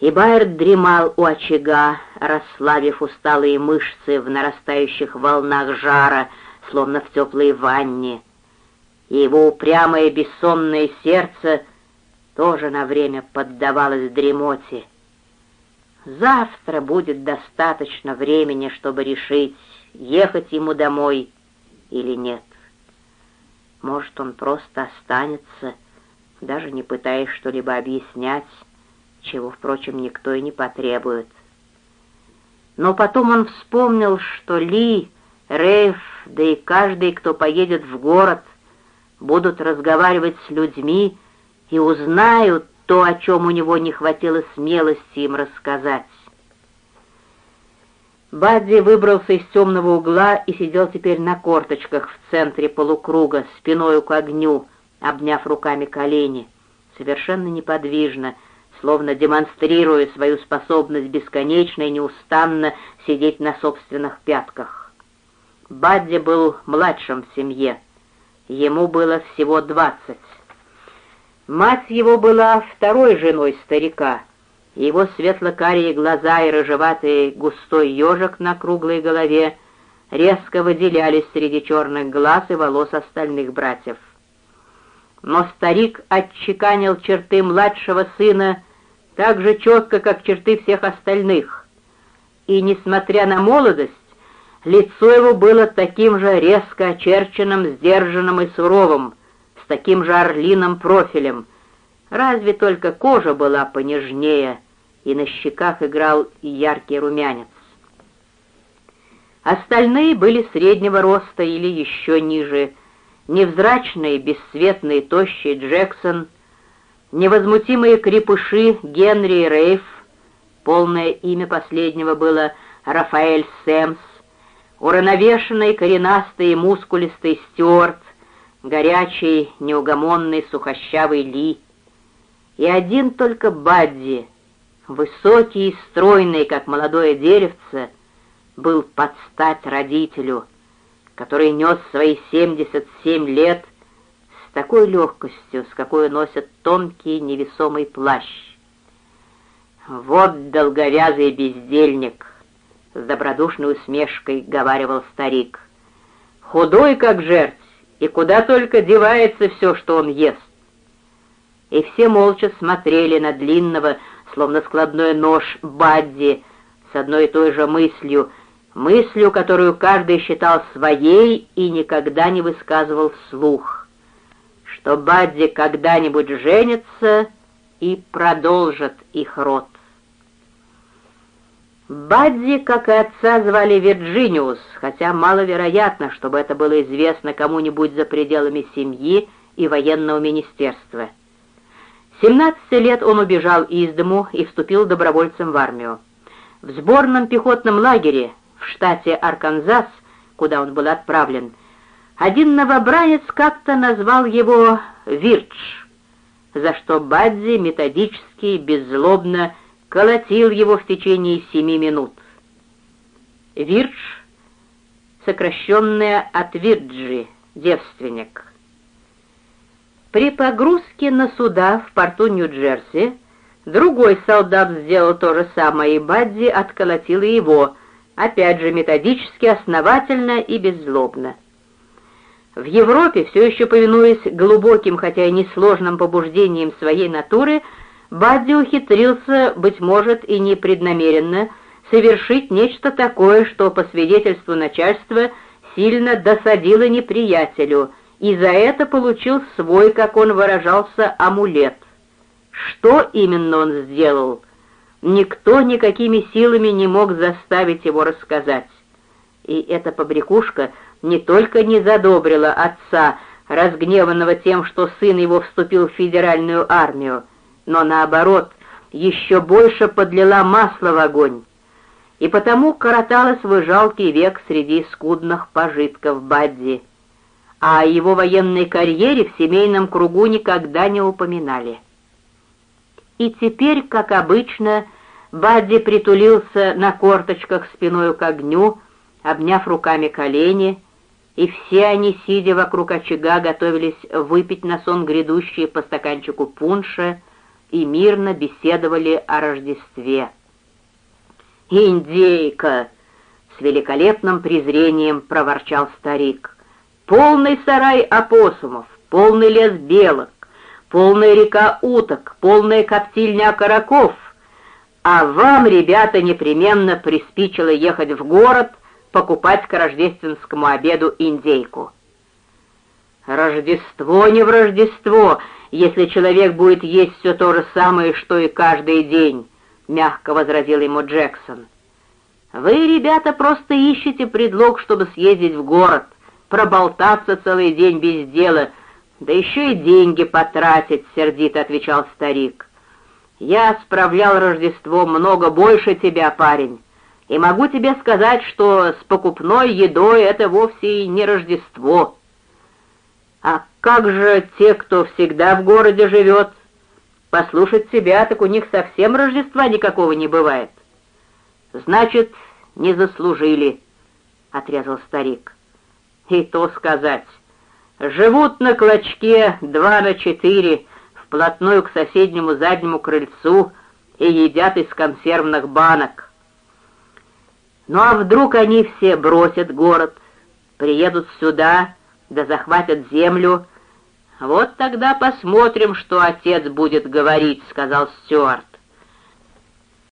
И Байерд дремал у очага, расслабив усталые мышцы в нарастающих волнах жара, словно в теплой ванне. И его упрямое бессонное сердце тоже на время поддавалось дремоте. Завтра будет достаточно времени, чтобы решить, ехать ему домой или нет. Может, он просто останется, даже не пытаясь что-либо объяснять, чего, впрочем, никто и не потребует. Но потом он вспомнил, что Ли, Рейф, да и каждый, кто поедет в город, будут разговаривать с людьми и узнают то, о чем у него не хватило смелости им рассказать. Бадди выбрался из темного угла и сидел теперь на корточках в центре полукруга, спиною к огню, обняв руками колени, совершенно неподвижно, словно демонстрируя свою способность бесконечно и неустанно сидеть на собственных пятках. Бадди был младшим в семье. Ему было всего двадцать. Мать его была второй женой старика — его светло-карие глаза и рыжеватый густой ежик на круглой голове резко выделялись среди черных глаз и волос остальных братьев. Но старик отчеканил черты младшего сына так же четко, как черты всех остальных, и, несмотря на молодость, лицо его было таким же резко очерченным, сдержанным и суровым, с таким же орлиным профилем, разве только кожа была понежнее — и на щеках играл яркий румянец. Остальные были среднего роста или еще ниже, невзрачные, бесцветные, тощие Джексон, невозмутимые крепыши Генри Рейф, полное имя последнего было Рафаэль Сэмс, уравновешенный, коренастый и мускулистый Стюарт, горячий, неугомонный, сухощавый Ли, и один только Бадди — высокий и стройный, как молодое деревце, был под стать родителю, который нес свои 77 лет с такой легкостью, с какой носят тонкий невесомый плащ. «Вот долговязый бездельник!» — с добродушной усмешкой говаривал старик. «Худой, как жерть, и куда только девается все, что он ест!» И все молча смотрели на длинного, словно складной нож Бадди, с одной и той же мыслью, мыслью, которую каждый считал своей и никогда не высказывал вслух, что Бадди когда-нибудь женится и продолжит их род. Бадди, как и отца, звали Вирджиниус, хотя маловероятно, чтобы это было известно кому-нибудь за пределами семьи и военного министерства. 17 лет он убежал из дому и вступил добровольцем в армию. В сборном пехотном лагере в штате Арканзас, куда он был отправлен, один новобранец как-то назвал его «Вирдж», за что Бадзи методически и беззлобно колотил его в течение семи минут. Вирдж, сокращенное от Вирджи, девственник. При погрузке на суда в порту Нью-Джерси другой солдат сделал то же самое, и Бадди отколотил его, опять же методически, основательно и беззлобно. В Европе, все еще повинуясь глубоким, хотя и несложным побуждениям своей натуры, Бадди ухитрился, быть может, и непреднамеренно, совершить нечто такое, что, по свидетельству начальства, сильно досадило неприятелю — и за это получил свой, как он выражался, амулет. Что именно он сделал, никто никакими силами не мог заставить его рассказать. И эта побрякушка не только не задобрила отца, разгневанного тем, что сын его вступил в федеральную армию, но наоборот, еще больше подлила масло в огонь, и потому коротала свой жалкий век среди скудных пожитков Бадди а о его военной карьере в семейном кругу никогда не упоминали. И теперь, как обычно, Бадди притулился на корточках спиной к огню, обняв руками колени, и все они, сидя вокруг очага, готовились выпить на сон грядущие по стаканчику пунша, и мирно беседовали о Рождестве. «Индейка!» — с великолепным презрением проворчал старик. «Полный сарай опоссумов, полный лес белок, полная река уток, полная коптильня окороков, а вам, ребята, непременно приспичило ехать в город покупать к рождественскому обеду индейку». «Рождество не в Рождество, если человек будет есть все то же самое, что и каждый день», — мягко возразил ему Джексон. «Вы, ребята, просто ищете предлог, чтобы съездить в город, проболтаться целый день без дела, да еще и деньги потратить», — сердито отвечал старик. «Я справлял Рождество много больше тебя, парень, и могу тебе сказать, что с покупной едой это вовсе и не Рождество». А как же те, кто всегда в городе живет? Послушать тебя, так у них совсем Рождества никакого не бывает. Значит, не заслужили, — отрезал старик. И то сказать. Живут на клочке два на четыре, вплотную к соседнему заднему крыльцу и едят из консервных банок. Ну а вдруг они все бросят город, приедут сюда да захватят землю. Вот тогда посмотрим, что отец будет говорить», — сказал Стюарт.